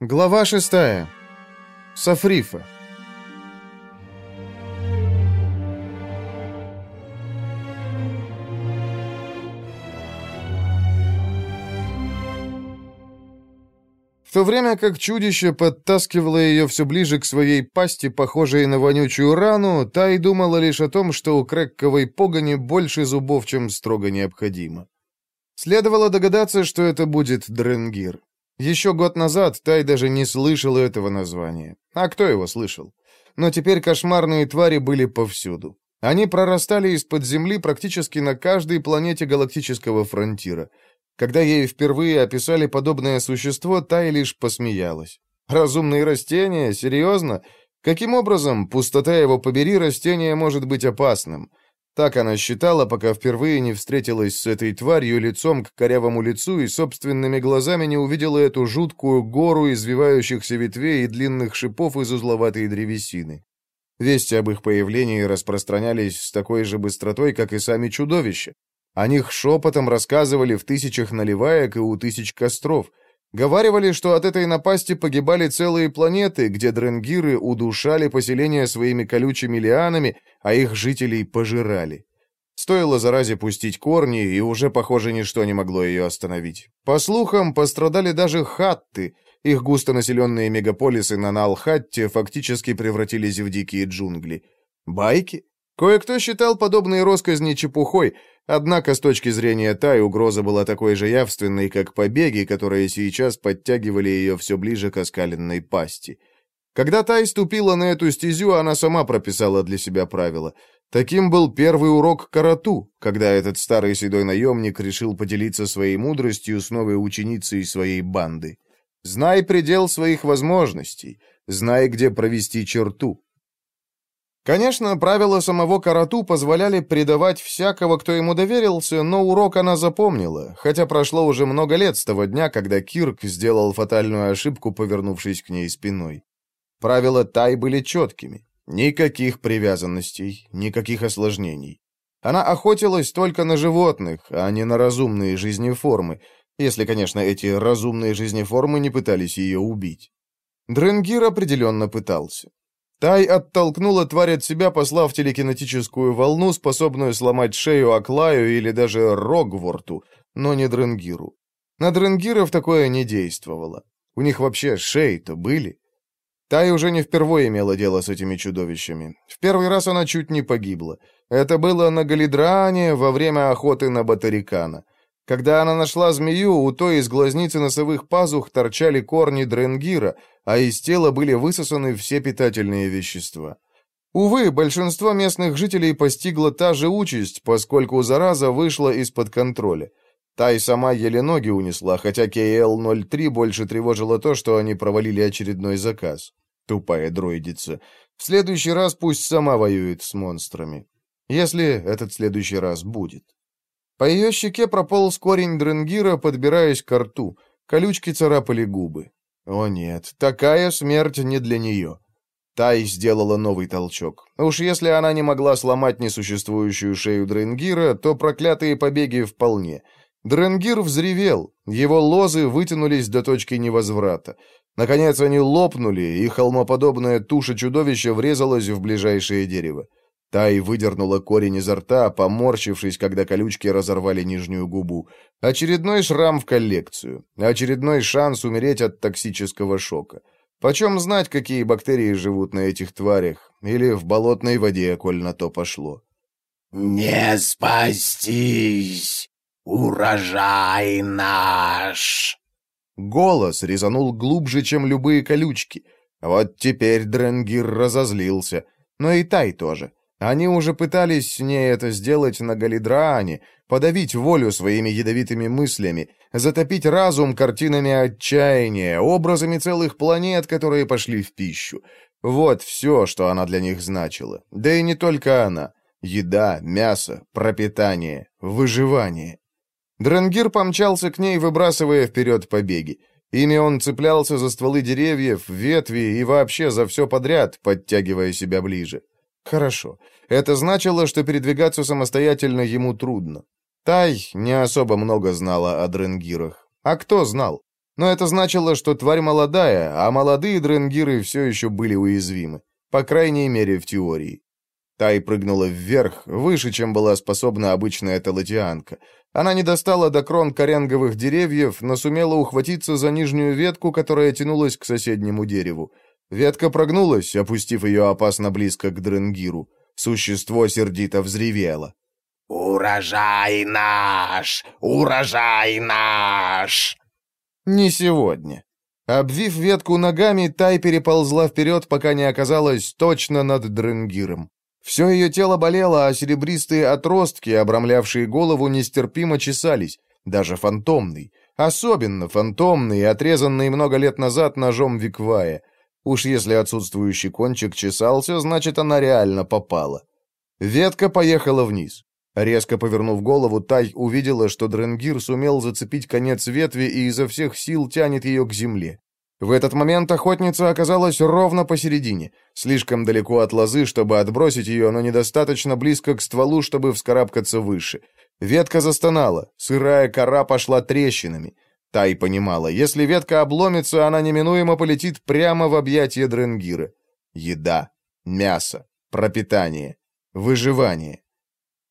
Глава шестая. Сафрифа. В то время как чудище подтаскивало ее все ближе к своей пасти, похожей на вонючую рану, та и думала лишь о том, что у крэкковой погони больше зубов, чем строго необходимо. Следовало догадаться, что это будет Дренгир. Еще год назад Тай даже не слышал этого названия. А кто его слышал? Но теперь кошмарные твари были повсюду. Они прорастали из-под земли практически на каждой планете галактического фронтира. Когда ей впервые описали подобное существо, Тай лишь посмеялась. «Разумные растения? Серьезно? Каким образом, пустота его побери, растение может быть опасным?» Так она считала, пока впервые не встретилась с этой тварью лицом к корявому лицу и собственными глазами не увидела эту жуткую гору извивающихся ветвей и длинных шипов из узловатой древесины. Вести об их появлении распространялись с такой же быстротой, как и сами чудовища. О них шепотом рассказывали в тысячах наливаек и у тысяч костров — Говаривали, что от этой напасти погибали целые планеты, где дренгиры удушали поселения своими колючими лианами, а их жителей пожирали. Стоило заразе пустить корни, и уже, похоже, ничто не могло ее остановить. По слухам, пострадали даже хатты. Их густонаселенные мегаполисы на Налхатте фактически превратились в дикие джунгли. Байки? Кое-кто считал подобные росказни чепухой, однако с точки зрения Тай угроза была такой же явственной, как побеги, которые сейчас подтягивали ее все ближе к оскаленной пасти. Когда Тай ступила на эту стезю, она сама прописала для себя правила. Таким был первый урок карату, когда этот старый седой наемник решил поделиться своей мудростью с новой ученицей своей банды. «Знай предел своих возможностей, знай, где провести черту». Конечно, правила самого Карату позволяли предавать всякого, кто ему доверился, но урок она запомнила, хотя прошло уже много лет с того дня, когда Кирк сделал фатальную ошибку, повернувшись к ней спиной. Правила Тай были четкими. Никаких привязанностей, никаких осложнений. Она охотилась только на животных, а не на разумные жизнеформы, если, конечно, эти разумные жизнеформы не пытались ее убить. Дренгир определенно пытался. Тай оттолкнула тварь от себя, послав телекинетическую волну, способную сломать шею Аклаю или даже Рогворту, но не Дренгиру. На Дренгиров такое не действовало. У них вообще шеи-то были. Тай уже не впервые имела дело с этими чудовищами. В первый раз она чуть не погибла. Это было на Галидране во время охоты на Батарикана. Когда она нашла змею, у той из глазницы носовых пазух торчали корни дренгира, а из тела были высосаны все питательные вещества. Увы, большинство местных жителей постигла та же участь, поскольку зараза вышла из-под контроля. Та и сама еле ноги унесла, хотя КЛ-03 больше тревожило то, что они провалили очередной заказ. Тупая дроидица. В следующий раз пусть сама воюет с монстрами. Если этот следующий раз будет. По ее щеке прополз корень дренгира, подбираясь к рту. Колючки царапали губы. О нет, такая смерть не для нее. Тай сделала новый толчок. Уж если она не могла сломать несуществующую шею Дренгира, то проклятые побеги вполне. Дренгир взревел, его лозы вытянулись до точки невозврата. Наконец они лопнули, и холмоподобная туша чудовища врезалась в ближайшее дерево. Тай выдернула корень изо рта, поморщившись, когда колючки разорвали нижнюю губу. Очередной шрам в коллекцию. Очередной шанс умереть от токсического шока. Почем знать, какие бактерии живут на этих тварях? Или в болотной воде, коль на то пошло? «Не спастись! Урожай наш!» Голос резанул глубже, чем любые колючки. Вот теперь Дренгир разозлился. Но и Тай тоже. Они уже пытались с ней это сделать на Галидраане, подавить волю своими ядовитыми мыслями, затопить разум картинами отчаяния, образами целых планет, которые пошли в пищу. Вот все, что она для них значила. Да и не только она. Еда, мясо, пропитание, выживание. Дрангир помчался к ней, выбрасывая вперед побеги. Ими он цеплялся за стволы деревьев, ветви и вообще за все подряд, подтягивая себя ближе. Хорошо. Это значило, что передвигаться самостоятельно ему трудно. Тай не особо много знала о дренгирах. А кто знал? Но это значило, что тварь молодая, а молодые дренгиры все еще были уязвимы. По крайней мере, в теории. Тай прыгнула вверх, выше, чем была способна обычная талатианка. Она не достала до крон коренговых деревьев, но сумела ухватиться за нижнюю ветку, которая тянулась к соседнему дереву. Ветка прогнулась, опустив ее опасно близко к Дренгиру. Существо сердито взревело. «Урожай наш! Урожай наш!» «Не сегодня». Обвив ветку ногами, Тай переползла вперед, пока не оказалась точно над Дренгиром. Все ее тело болело, а серебристые отростки, обрамлявшие голову, нестерпимо чесались, даже фантомный. Особенно фантомный, отрезанный много лет назад ножом Виквая. Уж если отсутствующий кончик чесался, значит, она реально попала. Ветка поехала вниз. Резко повернув голову, Тай увидела, что Дренгир сумел зацепить конец ветви и изо всех сил тянет ее к земле. В этот момент охотница оказалась ровно посередине, слишком далеко от лозы, чтобы отбросить ее, но недостаточно близко к стволу, чтобы вскарабкаться выше. Ветка застонала, сырая кора пошла трещинами. Тай понимала, если ветка обломится, она неминуемо полетит прямо в объятия Дренгира. Еда, мясо, пропитание, выживание.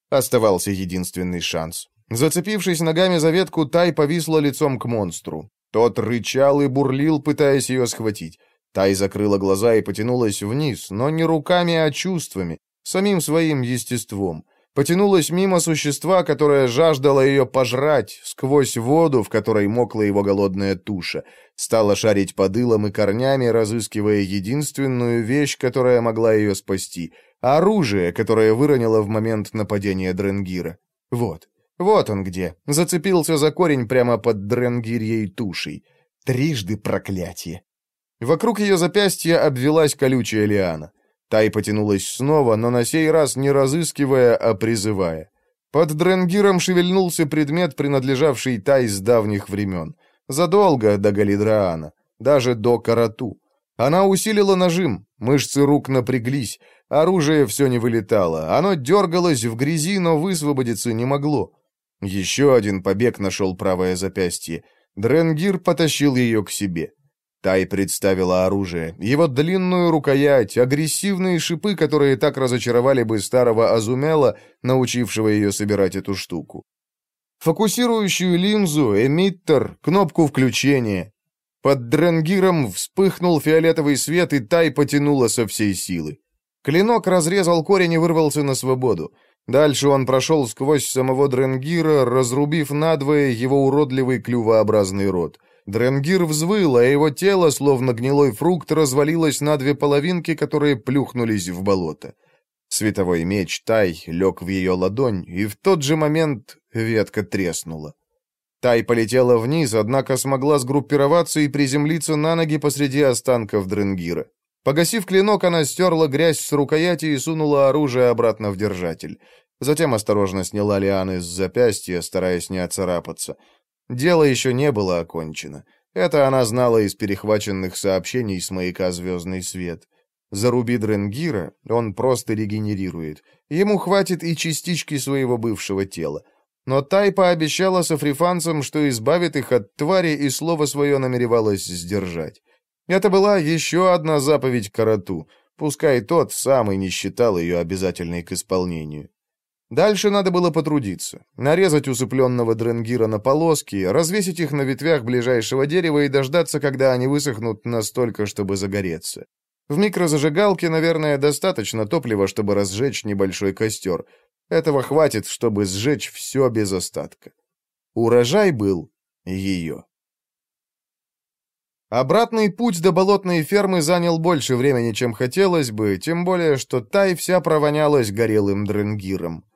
Оставался единственный шанс. Зацепившись ногами за ветку, Тай повисла лицом к монстру. Тот рычал и бурлил, пытаясь ее схватить. Тай закрыла глаза и потянулась вниз, но не руками, а чувствами, самим своим естеством. Потянулась мимо существа, которое жаждало ее пожрать, сквозь воду, в которой мокла его голодная туша. Стала шарить по дылам и корнями, разыскивая единственную вещь, которая могла ее спасти — оружие, которое выронила в момент нападения Дренгира. Вот. Вот он где. Зацепился за корень прямо под дренгирьей тушей. Трижды проклятие. Вокруг ее запястья обвелась колючая лиана. Тай потянулась снова, но на сей раз не разыскивая, а призывая. Под дренгиром шевельнулся предмет, принадлежавший Тай с давних времен. Задолго до Галидраана, даже до Карату. Она усилила нажим, мышцы рук напряглись, оружие все не вылетало, оно дергалось в грязи, но высвободиться не могло. Еще один побег нашел правое запястье. Дренгир потащил ее к себе. Тай представила оружие, его длинную рукоять, агрессивные шипы, которые так разочаровали бы старого Азумела, научившего ее собирать эту штуку. Фокусирующую линзу, эмиттер, кнопку включения. Под дренгиром вспыхнул фиолетовый свет, и Тай потянула со всей силы. Клинок разрезал корень и вырвался на свободу. Дальше он прошел сквозь самого Дренгира, разрубив надвое его уродливый клювообразный рот. Дренгир взвыл, а его тело, словно гнилой фрукт, развалилось на две половинки, которые плюхнулись в болото. Световой меч Тай лег в ее ладонь, и в тот же момент ветка треснула. Тай полетела вниз, однако смогла сгруппироваться и приземлиться на ноги посреди останков Дренгира. Погасив клинок, она стерла грязь с рукояти и сунула оружие обратно в держатель. Затем осторожно сняла лианы с запястья, стараясь не оцарапаться. Дело еще не было окончено. Это она знала из перехваченных сообщений с маяка «Звездный свет». Заруби Дренгира, он просто регенерирует. Ему хватит и частички своего бывшего тела. Но Тай пообещала софрифанцам, что избавит их от твари, и слово свое намеревалась сдержать. Это была еще одна заповедь Карату, пускай тот самый не считал ее обязательной к исполнению. Дальше надо было потрудиться, нарезать усыпленного дренгира на полоски, развесить их на ветвях ближайшего дерева и дождаться, когда они высохнут настолько, чтобы загореться. В микрозажигалке, наверное, достаточно топлива, чтобы разжечь небольшой костер. Этого хватит, чтобы сжечь все без остатка. Урожай был ее. Обратный путь до болотной фермы занял больше времени, чем хотелось бы, тем более, что Тай вся провонялась горелым дренгиром.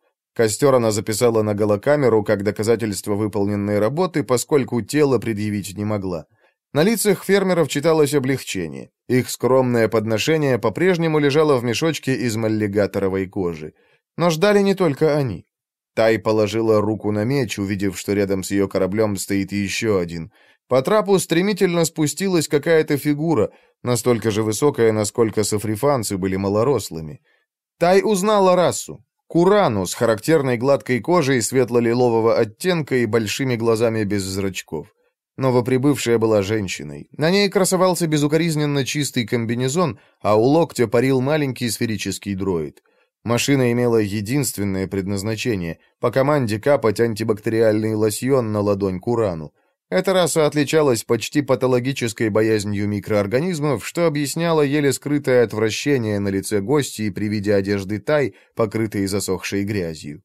Костер она записала на голокамеру как доказательство выполненной работы, поскольку тело предъявить не могла. На лицах фермеров читалось облегчение. Их скромное подношение по-прежнему лежало в мешочке из маллигаторовой кожи. Но ждали не только они. Тай положила руку на меч, увидев, что рядом с ее кораблем стоит еще один — по трапу стремительно спустилась какая-то фигура, настолько же высокая, насколько сафрифанцы были малорослыми. Тай узнала расу. Курану с характерной гладкой кожей светло-лилового оттенка и большими глазами без зрачков. Новоприбывшая была женщиной. На ней красовался безукоризненно чистый комбинезон, а у локтя парил маленький сферический дроид. Машина имела единственное предназначение — по команде капать антибактериальный лосьон на ладонь Курану. Эта раса отличалась почти патологической боязнью микроорганизмов, что объясняло еле скрытое отвращение на лице гостей при виде одежды Тай, покрытой засохшей грязью.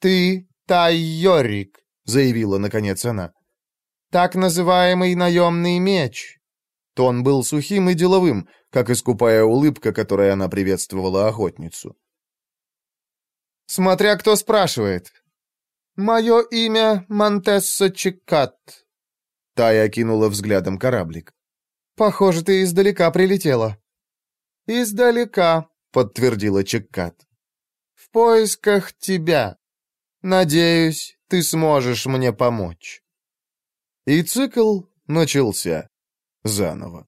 «Ты Тай-Йорик», — заявила наконец она. «Так называемый наемный меч». Тон был сухим и деловым, как искупая улыбка, которой она приветствовала охотницу. «Смотря кто спрашивает», «Мое имя Монтесса Чеккат». Тая окинула взглядом кораблик. «Похоже, ты издалека прилетела». «Издалека», — подтвердила Чеккат. «В поисках тебя. Надеюсь, ты сможешь мне помочь». И цикл начался заново.